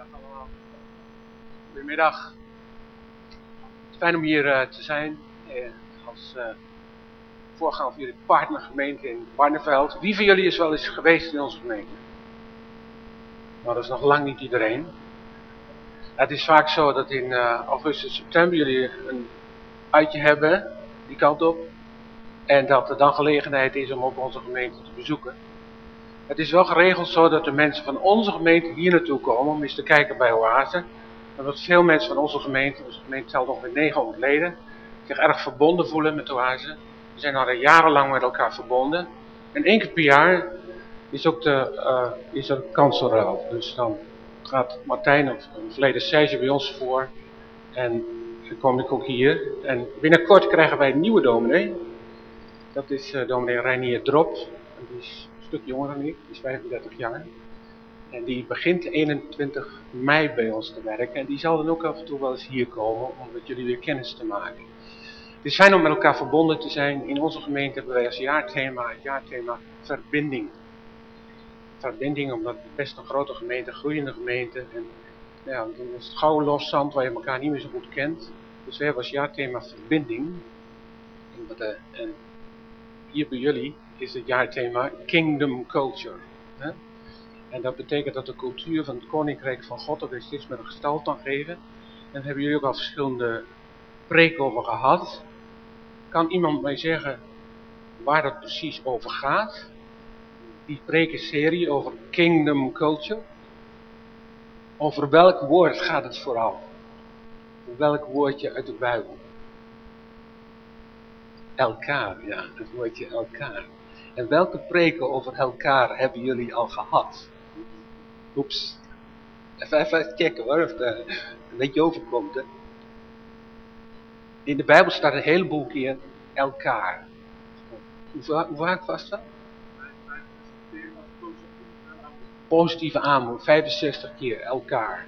Goedemiddag allemaal. Goedemiddag. Fijn om hier uh, te zijn eh, als uh, voorganger van jullie partnergemeente in Barneveld. Wie van jullie is wel eens geweest in onze gemeente? Nou, dat is nog lang niet iedereen. Het is vaak zo dat in uh, augustus, september jullie een uitje hebben, die kant op. En dat er dan gelegenheid is om ook onze gemeente te bezoeken. Het is wel geregeld zo dat de mensen van onze gemeente hier naartoe komen om eens te kijken bij Oase. Omdat veel mensen van onze gemeente, onze gemeente telt ongeveer 900 leden, zich erg verbonden voelen met Oase. We zijn al jarenlang met elkaar verbonden. En één keer per jaar is ook de, uh, is er kanselruil. Dus dan gaat Martijn of verleden Serge bij ons voor. En dan kom ik ook hier. En binnenkort krijgen wij een nieuwe dominee. Dat is uh, dominee Reinier Drop. En die is stuk jonger dan ik, die is 35 jaar. En die begint 21 mei bij ons te werken. En die zal dan ook af en toe wel eens hier komen om met jullie weer kennis te maken. Het is fijn om met elkaar verbonden te zijn. In onze gemeente hebben wij als jaarthema het jaarthema verbinding. Verbinding omdat het best een grote gemeente, een groeiende gemeente. En ja, dan is het gauw los zand waar je elkaar niet meer zo goed kent. Dus we hebben als jaarthema verbinding. En, en hier bij jullie is het jaarthema Kingdom Culture. En dat betekent dat de cultuur van het Koninkrijk van God er steeds meer een gestalte aan geven. En daar hebben jullie ook al verschillende preken over gehad. Kan iemand mij zeggen waar dat precies over gaat? Die prekenserie over Kingdom Culture. Over welk woord gaat het vooral? Over welk woordje uit de Bijbel? Elkaar, ja, het woordje elkaar. En welke preken over elkaar hebben jullie al gehad? Oeps. Even, even checken hoor, of het een beetje overkomt. Hè? In de Bijbel staat een heleboel keer elkaar. Hoe, hoe vaak was dat? Positieve aanmoediging, 65 keer elkaar.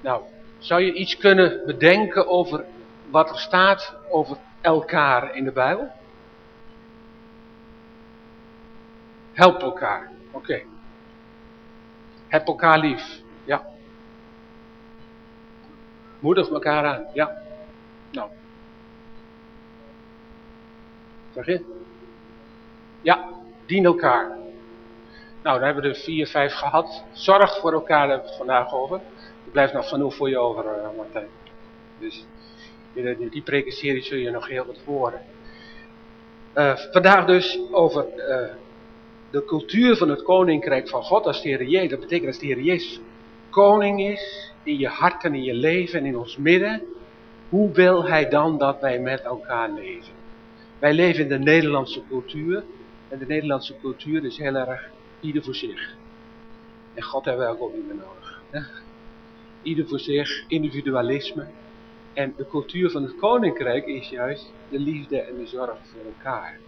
Nou, zou je iets kunnen bedenken over wat er staat over elkaar in de Bijbel? Help elkaar. Oké. Heb elkaar lief. Ja. Moedig elkaar aan. Ja. Nou. Zeg je? Ja. Dien elkaar. Nou, dan hebben we er vier, vijf gehad. Zorg voor elkaar, daar hebben we het vandaag over. Er blijft nog genoeg voor je over, uh, Martijn. Dus die, die prekenserie zul je nog heel wat horen. Uh, vandaag dus over uh, de cultuur van het koninkrijk van God als de Heer Jezus. Dat betekent dat de Heer Jezus koning is in je hart en in je leven en in ons midden. Hoe wil hij dan dat wij met elkaar leven? Wij leven in de Nederlandse cultuur. En de Nederlandse cultuur is heel erg ieder voor zich. En God hebben we ook niet meer nodig. Hè? Ieder voor zich, individualisme. En de cultuur van het koninkrijk is juist de liefde en de zorg voor elkaar.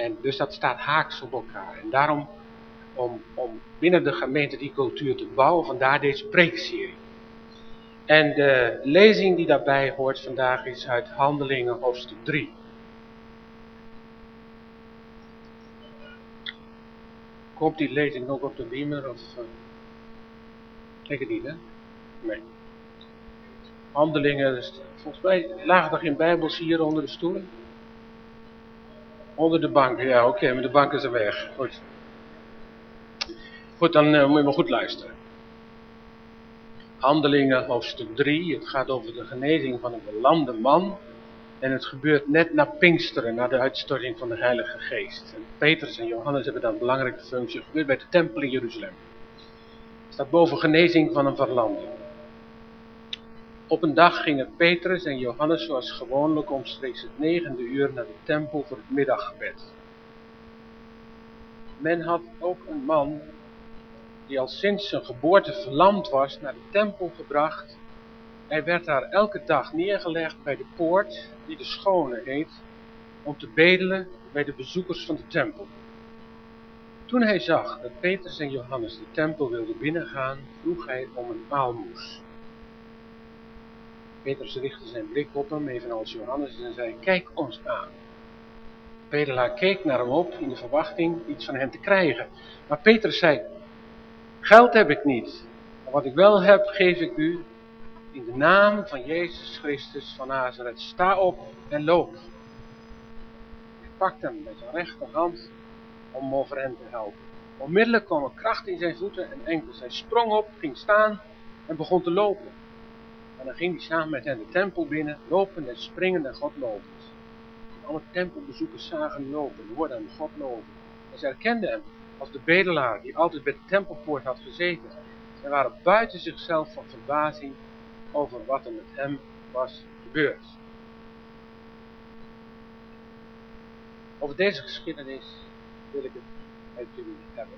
En dus dat staat haaks op elkaar. En daarom, om, om binnen de gemeente die cultuur te bouwen, vandaar deze preekserie. En de lezing die daarbij hoort vandaag is uit Handelingen hoofdstuk 3. Komt die lezing ook op de beamer? Of, uh, denk het niet, hè? Nee. Handelingen, volgens mij lagen er geen bijbels hier onder de stoelen. Onder de bank, ja oké, maar de bank is er weg. Goed. Goed, dan uh, moet je maar goed luisteren. Handelingen hoofdstuk 3, het gaat over de genezing van een verlamde man. En het gebeurt net na Pinksteren, na de uitstorting van de Heilige Geest. Petrus en Johannes hebben dan een belangrijke functie. Het gebeurt bij de tempel in Jeruzalem. Het staat boven genezing van een verlamde. Op een dag gingen Petrus en Johannes zoals gewoonlijk omstreeks het negende uur naar de tempel voor het middaggebed. Men had ook een man die al sinds zijn geboorte verlamd was naar de tempel gebracht. Hij werd daar elke dag neergelegd bij de poort die de Schone heet, om te bedelen bij de bezoekers van de tempel. Toen hij zag dat Petrus en Johannes de tempel wilden binnengaan, vroeg hij om een aalmoes. Petrus richtte zijn blik op hem, evenals Johannes, en zei, kijk ons aan. Pedelaar keek naar hem op in de verwachting iets van hem te krijgen. Maar Petrus zei, geld heb ik niet, Maar wat ik wel heb, geef ik u in de naam van Jezus Christus van Nazareth. Sta op en loop. Hij pakte hem met zijn rechterhand om over hem te helpen. Onmiddellijk kwam er kracht in zijn voeten en enkels. Hij sprong op, ging staan en begon te lopen. En dan ging hij samen met hen de tempel binnen, lopend en springend en God lopend. En alle tempelbezoekers zagen hem lopen, hoorden hem God lopen. En ze herkenden hem als de bedelaar die altijd bij de tempelpoort had gezeten. En waren buiten zichzelf van verbazing over wat er met hem was gebeurd. Over deze geschiedenis wil ik het met jullie hebben.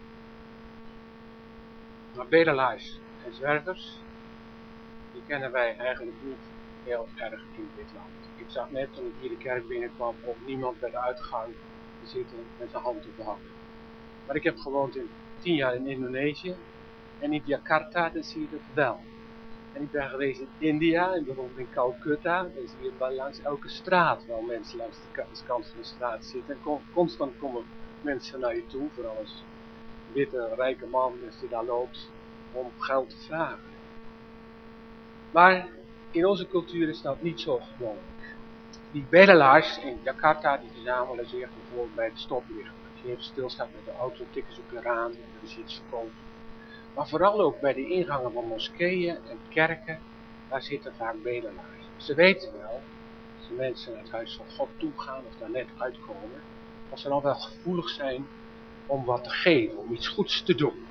Maar bedelaars en zwervers, die kennen wij eigenlijk niet heel erg in dit land. Ik zag net toen ik hier de kerk binnenkwam op niemand bij de uitgang te zitten met zijn hand op de hand. Maar ik heb gewoond in tien jaar in Indonesië en in Jakarta, dan zie je dat wel. En ik ben geweest in India, en bijvoorbeeld in Calcutta. Dan zie je langs elke straat wel mensen langs de kant van de straat zitten. En constant komen mensen naar je toe, vooral als witte, rijke man als die daar loopt, om geld te vragen. Maar in onze cultuur is dat niet zo gewoon. Die bedelaars in Jakarta, die verzamelen zich bijvoorbeeld bij de stoplichten. Als je even stilstaat met de auto, tikken ze op je raam en dan is iets verkopen. Maar vooral ook bij de ingangen van moskeeën en kerken, daar zitten vaak bedelaars. Ze weten wel, als de mensen naar het huis van God toe gaan of daar net uitkomen, dat ze dan wel gevoelig zijn om wat te geven, om iets goeds te doen.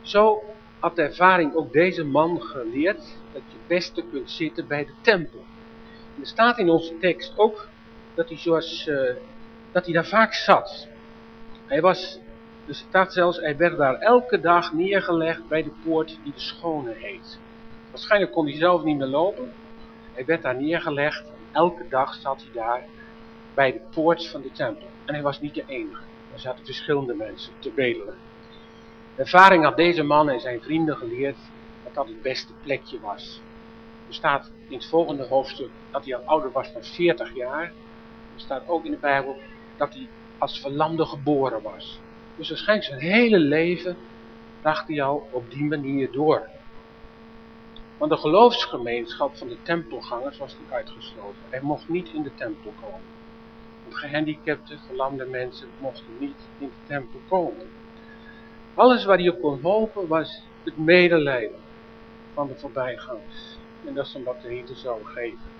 Zo had de ervaring ook deze man geleerd dat je beste kunt zitten bij de tempel. En er staat in onze tekst ook dat hij, zoals, uh, dat hij daar vaak zat. Hij was het staat zelfs, hij werd daar elke dag neergelegd bij de poort die de Schone heet. Waarschijnlijk kon hij zelf niet meer lopen. Hij werd daar neergelegd. Elke dag zat hij daar bij de poort van de tempel. En hij was niet de enige. Er zaten verschillende mensen te bedelen. De ervaring had deze man en zijn vrienden geleerd dat het beste plekje was. Er staat in het volgende hoofdstuk dat hij al ouder was dan 40 jaar. Er staat ook in de Bijbel dat hij als verlamde geboren was. Dus waarschijnlijk zijn hele leven bracht hij al op die manier door. Want de geloofsgemeenschap van de tempelgangers was niet uitgesloten. Hij mocht niet in de tempel komen. Want gehandicapte, verlamde mensen mochten niet in de tempel komen. Alles waar hij op kon hopen was het medelijden van de voorbijgangers. En dat is omdat de Heer zou geven.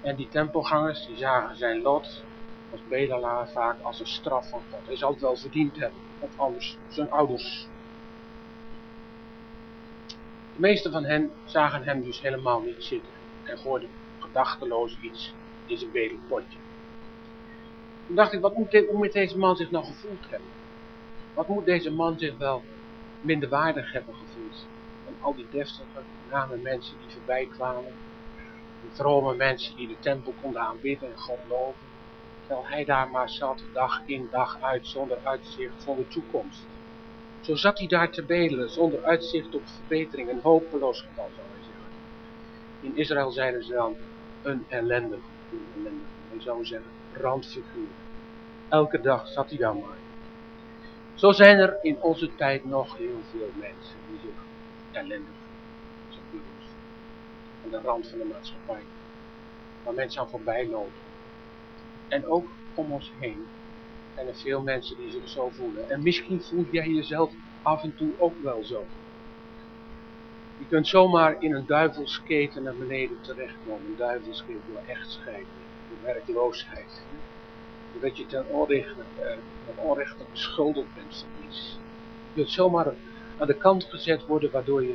En die tempelgangers die zagen zijn lot als bedelaar vaak als een straf van God. Hij zal het wel verdiend hebben, of anders zijn ouders. De meeste van hen zagen hem dus helemaal niet zitten en gooiden gedachteloos iets in zijn bedelpotje. Toen dacht ik, wat moet, hoe moet deze man zich nou gevoeld hebben? Wat moet deze man zich wel minderwaardig hebben gevoeld? Al die deftige, name mensen die voorbij kwamen. Die vrome mensen die de tempel konden aanbidden en God loven terwijl hij daar maar zat, dag in dag uit, zonder uitzicht voor de toekomst. Zo zat hij daar te bedelen, zonder uitzicht op verbetering, een hopeloos geval zou hij zeggen. In Israël zeiden ze dan een ellendig, een ellendig, hij zou zeggen randfiguur. Elke dag zat hij daar maar. Zo zijn er in onze tijd nog heel veel mensen die zich ellendig voelen. Aan de rand van de maatschappij. Waar mensen aan voorbij lopen en ook om ons heen zijn er veel mensen die zich zo voelen. En misschien voel jij jezelf af en toe ook wel zo. Je kunt zomaar in een duivelsketen naar beneden terechtkomen. Een duivelsketen door echtscheiding, door werkloosheid. Doordat je ten onrechte, eh, ten onrechte beschuldigd bent van iets. Je kunt zomaar aan de kant gezet worden waardoor je,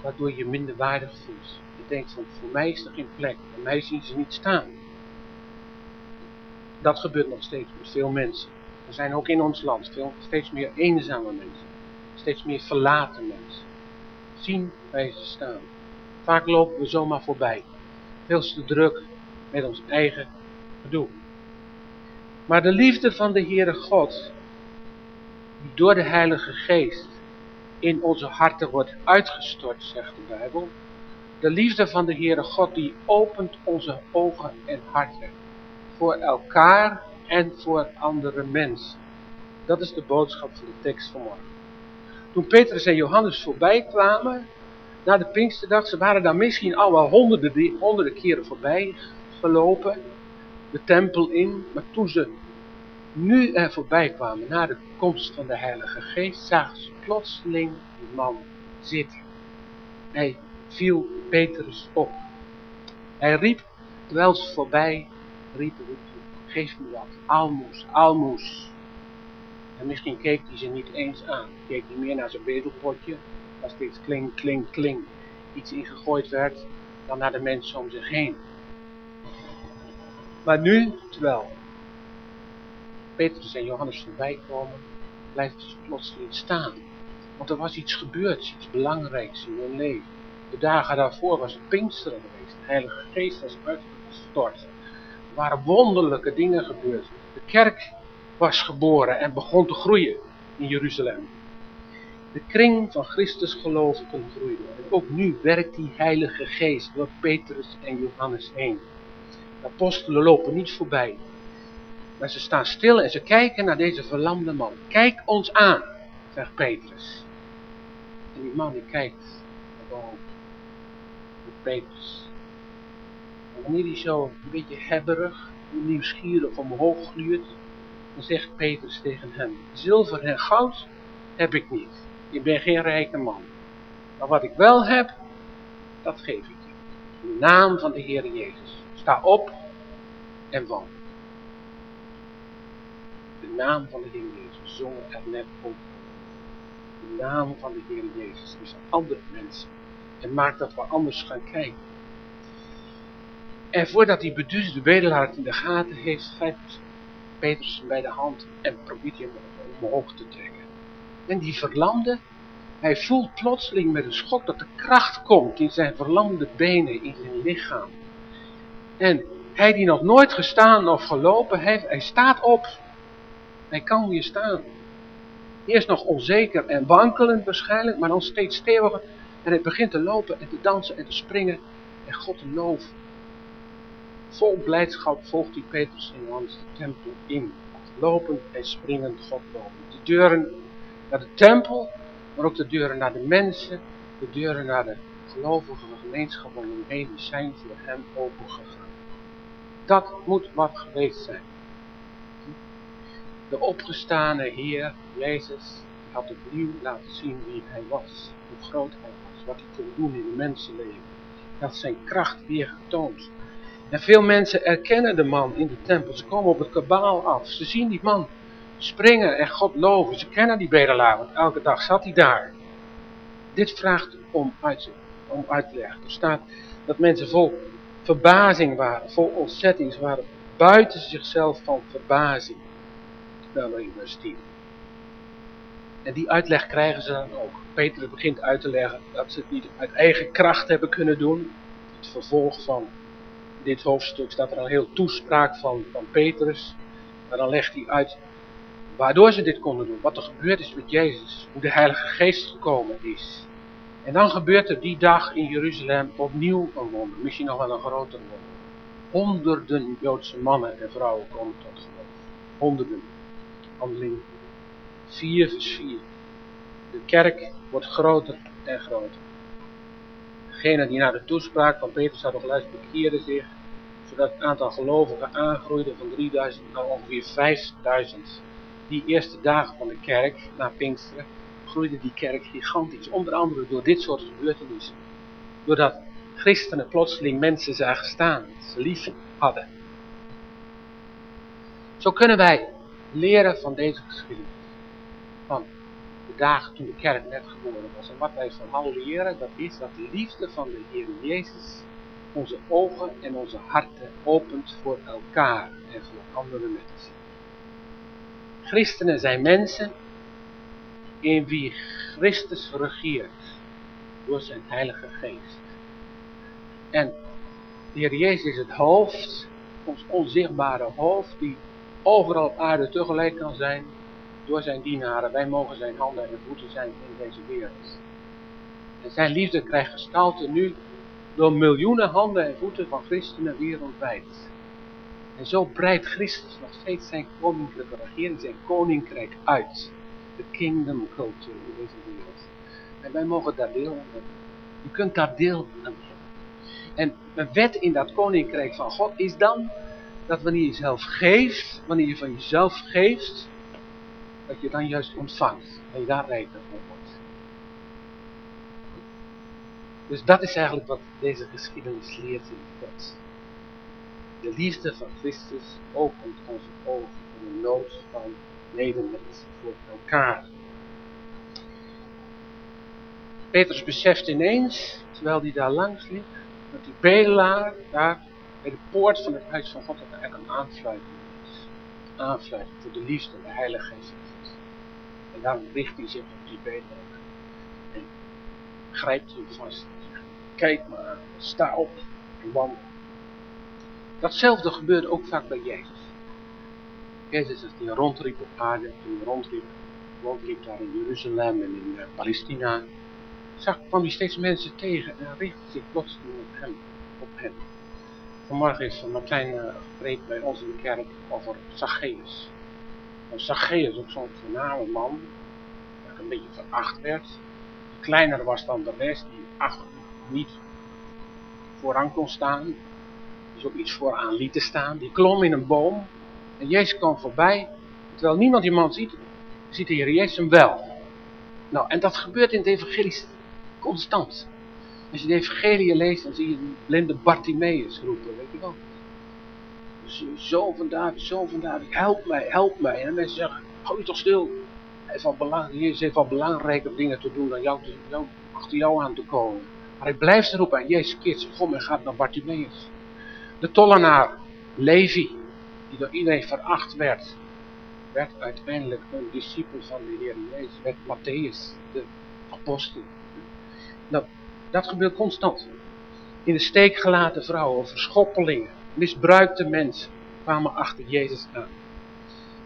waardoor je minder waardig voelt. Je denkt van, voor mij is er geen plek. Voor mij zien ze niet staan. Dat gebeurt nog steeds met veel mensen. Er zijn ook in ons land veel, steeds meer eenzame mensen. Steeds meer verlaten mensen. Zien wij ze staan. Vaak lopen we zomaar voorbij. Veel te druk met ons eigen gedoe. Maar de liefde van de Heere God, die door de Heilige Geest in onze harten wordt uitgestort, zegt de Bijbel. De liefde van de Heere God, die opent onze ogen en harten voor elkaar en voor andere mensen. Dat is de boodschap van de tekst vanmorgen. toen Petrus en Johannes voorbij kwamen, na de Pinksterdag, ze waren daar misschien al wel honderden, honderden keren voorbij gelopen, de tempel in, maar toen ze nu er voorbij kwamen, na de komst van de Heilige Geest, zagen ze plotseling die man zitten. Hij viel Petrus op. Hij riep, terwijl ze voorbij riepen, geef me wat, almoes, almoes. En misschien keek hij ze niet eens aan. Keek hij meer naar zijn bedelpotje, waar steeds kling, kling, kling iets ingegooid werd, dan naar de mensen om zich heen. Maar nu, terwijl Petrus en Johannes voorbij komen, blijft ze plotseling staan. Want er was iets gebeurd, iets belangrijks in hun leven. De dagen daarvoor was het Pinksteren geweest. De Heilige Geest was uitgestort. Er waren wonderlijke dingen gebeurd. De kerk was geboren en begon te groeien in Jeruzalem. De kring van Christus gelovigen groeide. En ook nu werkt die Heilige Geest door Petrus en Johannes heen. De apostelen lopen niet voorbij. Maar ze staan stil en ze kijken naar deze verlamde man. Kijk ons aan, zegt Petrus. En die man die kijkt naar boven. Petrus. En wanneer hij zo een beetje hebberig, nieuwsgierig omhoog gluurt, dan zegt Petrus tegen hem, zilver en goud heb ik niet. Ik ben geen rijke man. Maar wat ik wel heb, dat geef ik je. In de naam van de Heer Jezus. Sta op en wandel. Naam van de Heer Jezus zongen er net op. De naam van de Heer Jezus is andere mensen. En maakt dat we anders gaan kijken. En voordat die beduusde bedelaar in de gaten heeft, grijpt Petrus bij de hand en probeert hem omhoog te trekken. En die verlamde, hij voelt plotseling met een schok dat de kracht komt in zijn verlamde benen, in zijn lichaam. En hij die nog nooit gestaan of gelopen heeft, hij staat op. Hij kan weer staan. Eerst nog onzeker en wankelend waarschijnlijk, maar dan steeds steviger. En hij begint te lopen en te dansen en te springen en God te loven. Vol blijdschap volgt hij Petrus en Johannes de tempel in. Lopend en springend God loven. De deuren naar de tempel, maar ook de deuren naar de mensen, de deuren naar de gelovige gemeenschap om hem heen, zijn voor hem opengegaan. Dat moet wat geweest zijn. De opgestane Heer, Jezus, had opnieuw laten zien wie hij was, hoe groot hij was, wat hij kon doen in de mensenleven. Hij had zijn kracht weer getoond. En veel mensen erkennen de man in de tempel. Ze komen op het kabaal af. Ze zien die man springen en God loven. Ze kennen die bedelaar, want elke dag zat hij daar. Dit vraagt om, uit, om uitleg. Er staat dat mensen vol verbazing waren, vol ontzetting. Ze waren buiten zichzelf van verbazing. In vers 10. En die uitleg krijgen ze dan ook. Peter begint uit te leggen dat ze het niet uit eigen kracht hebben kunnen doen. Het vervolg van dit hoofdstuk staat er al heel toespraak van, van Petrus. Maar dan legt hij uit waardoor ze dit konden doen. Wat er gebeurd is met Jezus. Hoe de Heilige Geest gekomen is. En dan gebeurt er die dag in Jeruzalem opnieuw een wonder. Misschien nog wel een groter wonder. Honderden Joodse mannen en vrouwen komen tot geloof. Honderden. Handeling 4 vers 4. De kerk wordt groter en groter. Degene die naar de toespraak van Petrus hadden geluisterd bekeerden zich, zodat het aantal gelovigen aangroeide van 3000 naar ongeveer 5000. Die eerste dagen van de kerk, na Pinksteren, groeide die kerk gigantisch. Onder andere door dit soort gebeurtenissen. Doordat christenen plotseling mensen zagen staan, ze lief hadden. Zo kunnen wij leren van deze geschiedenis. Van de dagen toen de kerk net geboren was. En wat wij vooral leren, dat is dat de liefde van de Heer Jezus onze ogen en onze harten opent voor elkaar en voor andere mensen. Christenen zijn mensen in wie Christus regeert door zijn heilige geest. En de Heer Jezus is het hoofd, ons onzichtbare hoofd, die overal op aarde tegelijk kan zijn door zijn dienaren. Wij mogen zijn handen en voeten zijn in deze wereld. En zijn liefde krijgt gestalte nu door miljoenen handen en voeten van christenen wereldwijd. En zo breidt Christus nog steeds zijn koninklijke regering, zijn koninkrijk uit. de kingdom culture in deze wereld. En wij mogen daar deel aan hebben. Je kunt daar deel aan hebben. En een wet in dat koninkrijk van God is dan dat wanneer je zelf geeft, wanneer je van jezelf geeft, dat je dan juist ontvangt. En je daar rijker van wordt. Dus dat is eigenlijk wat deze geschiedenis leert in God. De liefde van Christus opent onze ogen voor de nood van medemens voor elkaar. Petrus beseft ineens, terwijl hij daar langs liep, dat die bedelaar daar bij de poort van het huis van God dat eigenlijk een aansluiting is. Voor de liefde, de heilige geest En daarom richt hij zich op die bedelaar. En grijpt hem vast. Kijk maar, sta op en wandel. Datzelfde gebeurt ook vaak bij Jezus. Jezus als hij rondriep op aarde, hij rondriep, rondriep daar in Jeruzalem en in uh, Palestina, zag, kwam hij steeds mensen tegen en richtte zich plotseling op hem. Op hem. Vanmorgen is Martijn uh, gepreekt bij ons in de kerk over Zacchaeus. En Zacchaeus, ook zo'n voorname man, die een beetje veracht werd. Kleiner was dan de rest, die achter niet vooraan kon staan. Dus ook iets vooraan liet te staan. Die klom in een boom. En Jezus kwam voorbij. Terwijl niemand die man ziet, ziet de Heer Jezus hem wel. Nou, en dat gebeurt in het evangelie constant. Als je de evangelie leest, dan zie je een blinde Bartimaeus roepen, weet je wel. Dus zoon van David, zoon van David, help mij, help mij. En mensen zeggen, hou je toch stil. Hij al belang, Jezus heeft al belangrijke dingen te doen dan jou, achter jou aan te komen. Maar hij blijft erop en Jezus keert zich om en gaat naar Bartimaeus. De tollenaar, Levi, die door iedereen veracht werd, werd uiteindelijk een discipel van de Heer Jezus, werd Matthäus, de apostel. Nou, dat gebeurt constant. In de steek gelaten vrouwen, verschoppelingen, misbruikte mensen kwamen achter Jezus aan.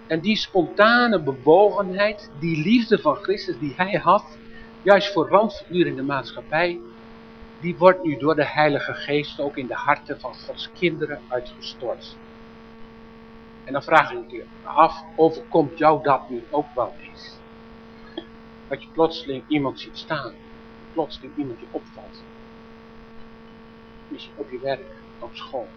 En die spontane bewogenheid, die liefde van Christus die hij had, juist voor randfiguren in de maatschappij, die wordt nu door de Heilige Geest ook in de harten van Gods kinderen uitgestort. En dan vraag ik je af, overkomt jou dat nu ook wel eens? Dat je plotseling iemand ziet staan, plotseling iemand je opvalt. Misschien op je werk, op school.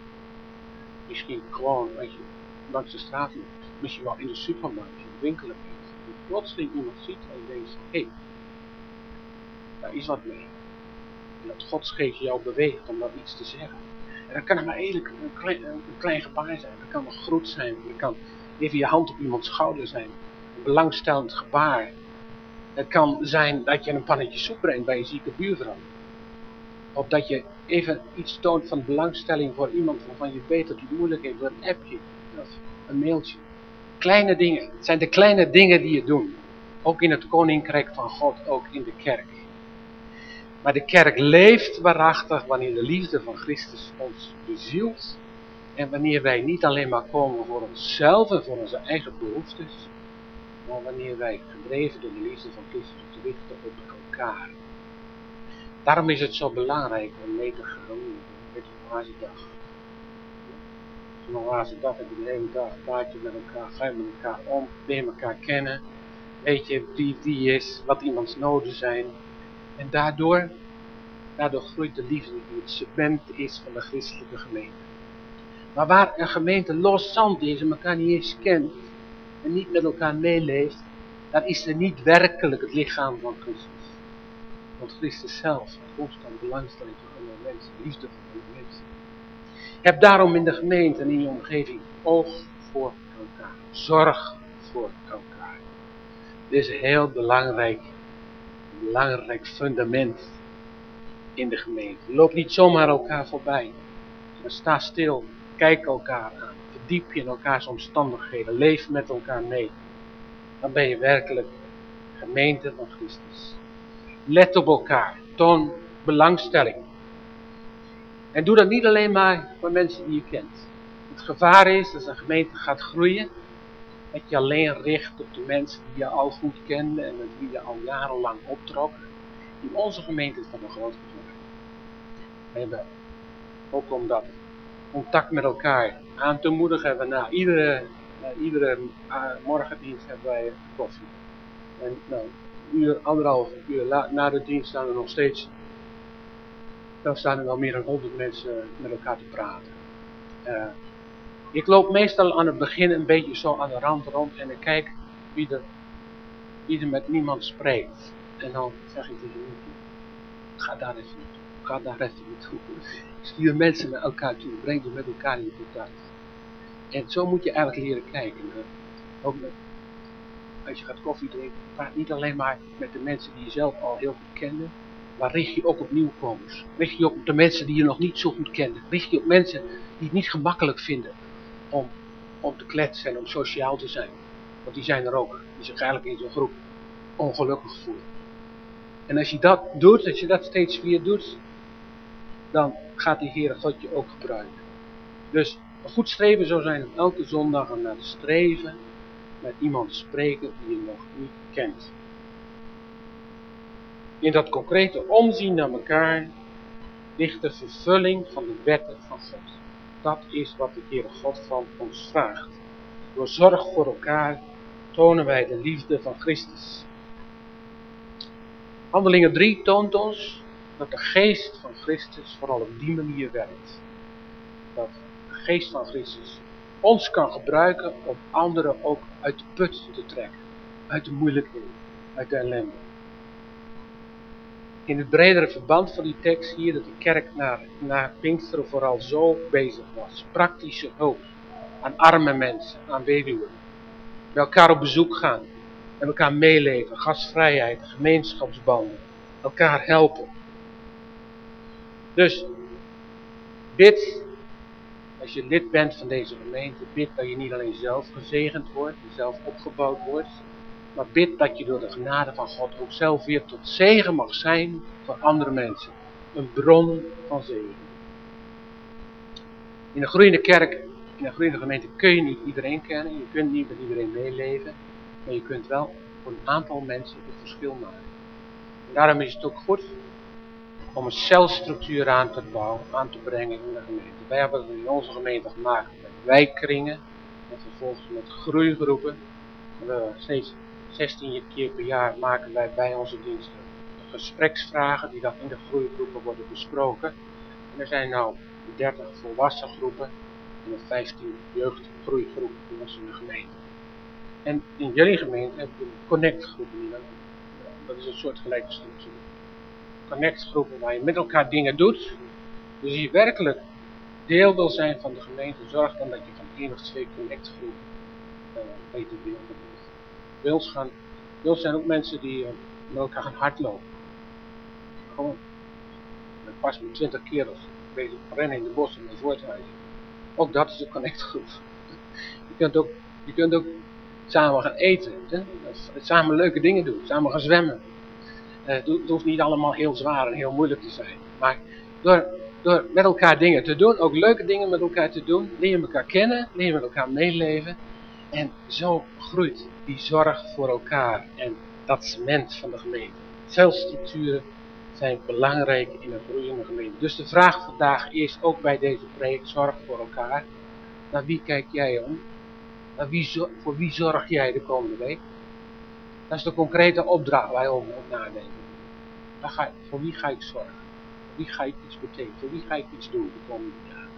Misschien gewoon, weet je, langs de straat loopt. Misschien wel in de supermarkt, in de winkel bent. je plotseling iemand ziet en denkt, hé, hey, daar is wat mee. En dat Gods geest jou beweegt om dat iets te zeggen. En dan kan maar eigenlijk een klein, een klein gebaar zijn. Dat kan een groet zijn. Dat kan even je hand op iemands schouder zijn. Een belangstellend gebaar. Het kan zijn dat je een pannetje soep brengt bij een zieke buurvrouw. Of dat je even iets toont van belangstelling voor iemand waarvan je weet dat hij moeilijk heeft. Door een appje of een mailtje. Kleine dingen. Het zijn de kleine dingen die je doet. Ook in het koninkrijk van God, ook in de kerk. Maar de kerk leeft waarachtig wanneer de liefde van Christus ons bezielt. En wanneer wij niet alleen maar komen voor onszelf en voor onze eigen behoeftes. Maar wanneer wij gedreven door de liefde van Christus richten op elkaar. Daarom is het zo belangrijk om mee te gaan met de oasedag. Zo'n oasedag heb je de hele dag, praat je met elkaar, ga je met elkaar om, leer elkaar kennen. Weet je wie wie is, wat iemands noden zijn. En daardoor, daardoor groeit de liefde die het cement is van de christelijke gemeente. Maar waar een gemeente los zand is en elkaar niet eens kent en niet met elkaar meeleeft, dan is er niet werkelijk het lichaam van Christus. Want Christus zelf heeft constant belangstelling voor andere mensen, liefde voor andere mensen. Heb daarom in de gemeente en in je omgeving oog voor elkaar. Zorg voor elkaar. Dit is heel belangrijk belangrijk fundament in de gemeente. Loop niet zomaar elkaar voorbij. Maar sta stil, kijk elkaar aan, verdiep je in elkaars omstandigheden, leef met elkaar mee. Dan ben je werkelijk gemeente van Christus. Let op elkaar, toon belangstelling. En doe dat niet alleen maar voor mensen die je kent. Het gevaar is dat een gemeente gaat groeien dat je alleen richt op de mensen die je al goed kende en met wie je al jarenlang optrok. In onze gemeente is dat een groot gevaar. We hebben ook om dat contact met elkaar aan te moedigen, hebben na iedere, na iedere uh, morgendienst hebben wij koffie. En nou, uur, anderhalf uur na de dienst staan er nog steeds, dan staan er wel meer dan honderd mensen met elkaar te praten. Uh, ik loop meestal aan het begin een beetje zo aan de rand rond en ik kijk wie er, wie er met niemand spreekt. En dan zeg ik tegen hem, ga daar even naartoe, ga daar even naartoe. Stuur mensen met elkaar toe, breng ze met elkaar in contact. En zo moet je eigenlijk leren kijken. Ook als je gaat koffie drinken, praat niet alleen maar met de mensen die je zelf al heel goed kende, maar richt je ook op nieuwkomers. Richt je ook op de mensen die je nog niet zo goed kende. Richt je op mensen die het niet gemakkelijk vinden om, om te kletsen en om sociaal te zijn. Want die zijn er ook, die zich eigenlijk in zo'n groep ongelukkig voelen. En als je dat doet, als je dat steeds weer doet, dan gaat die Heere God je ook gebruiken. Dus een goed streven zou zijn om elke zondag naar te streven met iemand spreken die je nog niet kent. In dat concrete omzien naar elkaar ligt de vervulling van de wetten van God. Dat is wat de Heere God van ons vraagt. Door zorg voor elkaar tonen wij de liefde van Christus. Handelingen 3 toont ons dat de geest van Christus vooral op die manier werkt. Dat de geest van Christus ons kan gebruiken om anderen ook uit de put te trekken. Uit de moeilijkheden, uit de ellende. In het bredere verband van die tekst zie je dat de kerk naar, naar Pinksteren vooral zo bezig was. Praktische hulp aan arme mensen, aan weduwen. Bij elkaar op bezoek gaan, en elkaar meeleven, gastvrijheid, gemeenschapsbanden, elkaar helpen. Dus bid, als je lid bent van deze gemeente, bid dat je niet alleen zelf gezegend wordt, zelf opgebouwd wordt, maar bid dat je door de genade van God ook zelf weer tot zegen mag zijn voor andere mensen. Een bron van zegen. In een groeiende kerk, in een groeiende gemeente kun je niet iedereen kennen, je kunt niet met iedereen meeleven, maar je kunt wel voor een aantal mensen het verschil maken. En daarom is het ook goed om een celstructuur aan te bouwen, aan te brengen in de gemeente. Wij hebben het in onze gemeente gemaakt met wijkkringen en vervolgens met groeigroepen. We steeds 16 keer per jaar maken wij bij onze diensten gespreksvragen die dan in de groeigroepen worden besproken. En er zijn nu 30 volwassen groepen en 15 jeugdgroeigroepen in onze gemeente. En in jullie gemeente hebben we connectgroepen. Dat is een soort gelijke structuur. Connectgroepen waar je met elkaar dingen doet. Dus je werkelijk deel wil zijn van de gemeente, zorg dan dat je van één of twee connectgroepen uh, beter deel bent. Ons, gaan, bij zijn ook mensen die uh, met elkaar gaan hardlopen. Gewoon. Pas met twintig kerels bezig rennen in de bossen met voorthuizen. Ook dat is een connectgroep. Je kunt ook, je kunt ook samen gaan eten. Hè? Samen leuke dingen doen. Samen gaan zwemmen. Uh, het hoeft niet allemaal heel zwaar en heel moeilijk te zijn. Maar door, door met elkaar dingen te doen, ook leuke dingen met elkaar te doen, leer je elkaar kennen, leer je met elkaar meeleven. En zo groeit die zorg voor elkaar en dat cement van de gemeente. Celstructuren zijn belangrijk in een groeiende gemeente. Dus de vraag vandaag is ook bij deze preek, zorg voor elkaar. Naar wie kijk jij om? Naar wie, voor wie zorg jij de komende week? Dat is de concrete opdracht waar je over moet nadenken. Voor wie ga ik zorgen? Voor wie ga ik iets betekenen? Voor wie ga ik iets doen de komende jaren?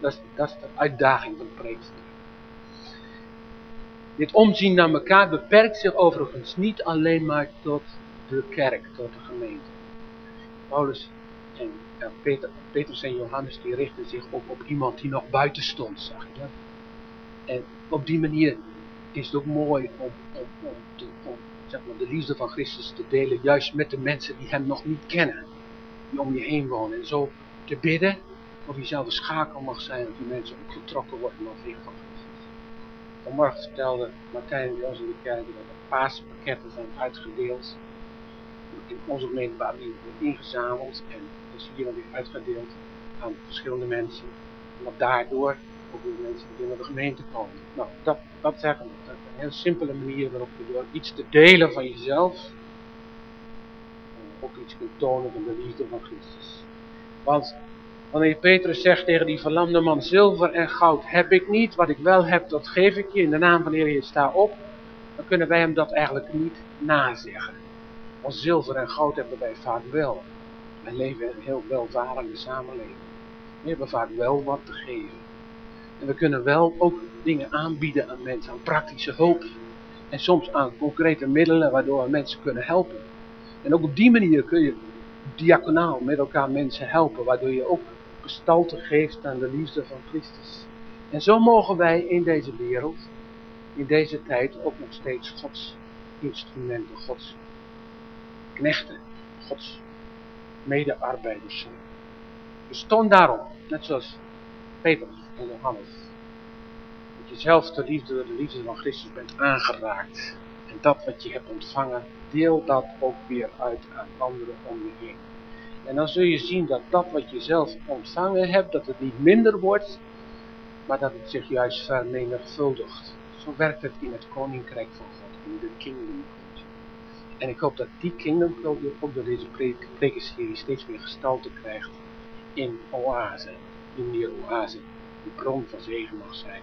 Dat is, dat de uitdaging van de preek. Dit omzien naar elkaar beperkt zich overigens niet alleen maar tot de kerk, tot de gemeente. Paulus en Peter, Petrus en Johannes die richten zich op, op iemand die nog buiten stond, zag je dat? En op die manier is het ook mooi om, om, om, te, om de liefde van Christus te delen, juist met de mensen die hem nog niet kennen, die om je heen wonen. En zo te bidden, of je zelf een schakel mag zijn, of die mensen ook getrokken worden naar het van Christus. Vanmorgen vertelde Martijn bij ons in de kerk dat er paaspakketten zijn uitgedeeld. In onze gemeente waren die ingezameld en dat is hier dan weer uitgedeeld aan verschillende mensen. En dat daardoor ook weer mensen naar de gemeente komen. Nou, dat, dat zeggen we. Een heel simpele manier waarop je door iets te delen van jezelf eh, ook iets kunt tonen van de liefde van Christus. Want wanneer Petrus zegt tegen die verlamde man, zilver en goud heb ik niet, wat ik wel heb, dat geef ik je, in de naam van de Heer, je sta op. dan kunnen wij hem dat eigenlijk niet nazeggen. Want zilver en goud hebben wij vaak wel. Wij leven in een heel welvarende samenleving. We hebben vaak wel wat te geven. En we kunnen wel ook dingen aanbieden aan mensen, aan praktische hulp. En soms aan concrete middelen waardoor we mensen kunnen helpen. En ook op die manier kun je diaconaal met elkaar mensen helpen, waardoor je ook gestalte geeft aan de liefde van Christus. En zo mogen wij in deze wereld, in deze tijd, ook nog steeds Gods instrumenten, Gods knechten, Gods medearbeiders zijn. Dus toon daarom, net zoals Petrus en Johannes, dat je zelf de liefde de liefde van Christus bent aangeraakt. En dat wat je hebt ontvangen, deel dat ook weer uit aan anderen om je heen. En dan zul je zien dat dat wat je zelf ontvangen hebt, dat het niet minder wordt, maar dat het zich juist vermenigvuldigt. Zo werkt het in het koninkrijk van God, in de kingdom En ik hoop dat die kingdom ook door deze prekenserie steeds meer gestalte krijgt in oase, in die oase, die bron van zegen mag zijn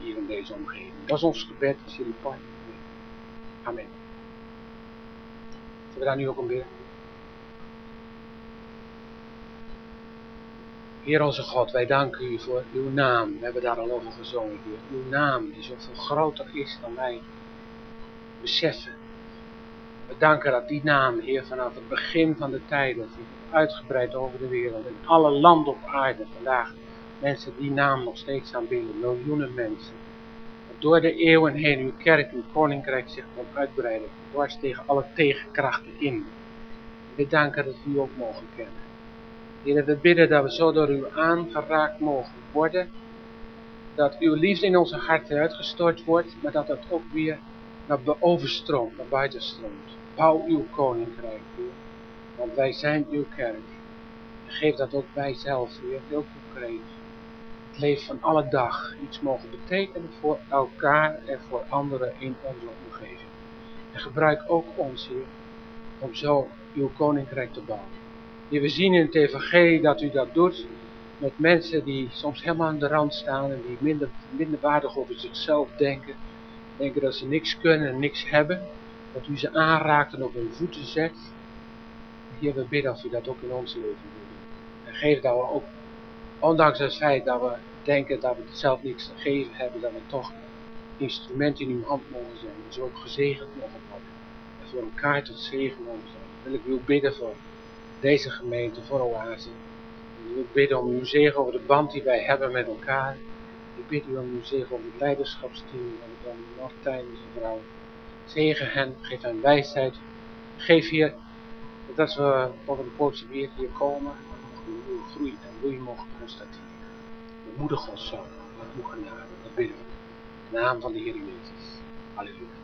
hier in deze omgeving. Dat is ons gebed als jullie partner. Amen. Zullen we daar nu ook om bidden? Heer onze God, wij danken u voor uw naam. We hebben daar al over gezongen. Uw naam die zoveel groter is dan wij beseffen. We danken dat die naam, Heer, vanaf het begin van de tijden uitgebreid over de wereld. In alle landen op aarde vandaag mensen die naam nog steeds aanbidden. Miljoenen mensen. Door de eeuwen heen uw kerk, uw koninkrijk zich moet uitbreiden. Dwars tegen alle tegenkrachten in. We danken dat we u ook mogen kennen. Heer, we bidden dat we zo door u aangeraakt mogen worden. Dat uw liefde in onze harten uitgestort wordt, maar dat het ook weer naar overstroomt, naar buiten stroomt. Bouw uw koninkrijk, Heer. Want wij zijn uw kerk. Geef dat ook wij zelf, Heer, heel concreet. Leven van alle dag iets mogen betekenen voor elkaar en voor anderen in onze omgeving. En gebruik ook ons, Heer, om zo uw koninkrijk te bouwen. Heer, we zien in het evangelie dat u dat doet met mensen die soms helemaal aan de rand staan en die minder, waardig over zichzelf denken. Denken dat ze niks kunnen en niks hebben. Dat u ze aanraakt en op hun voeten zet. Heer, we bidden dat u dat ook in ons leven doet. En geef dat we ook, ondanks het feit dat we denken dat we zelf niks te geven hebben, dat we toch instrumenten in uw hand mogen zijn. Dat we ook gezegend mogen worden. En voor elkaar tot zegen mogen zijn. Wil ik u bidden voor deze gemeente, voor Oase. Ik wil bidden om uw zegen over de band die wij hebben met elkaar. Ik bid u om uw zegen over het leiderschapsteam, van Martijn en zijn vrouw. Zegen hen, geef hen wijsheid. Geef hier, dat we over de pootje weer hier komen, uw groei en bloei mogen constateren. Bemoedig ons zo, met uw genade, dat bidden we. In de naam van de Heer Jezus. Halleluja.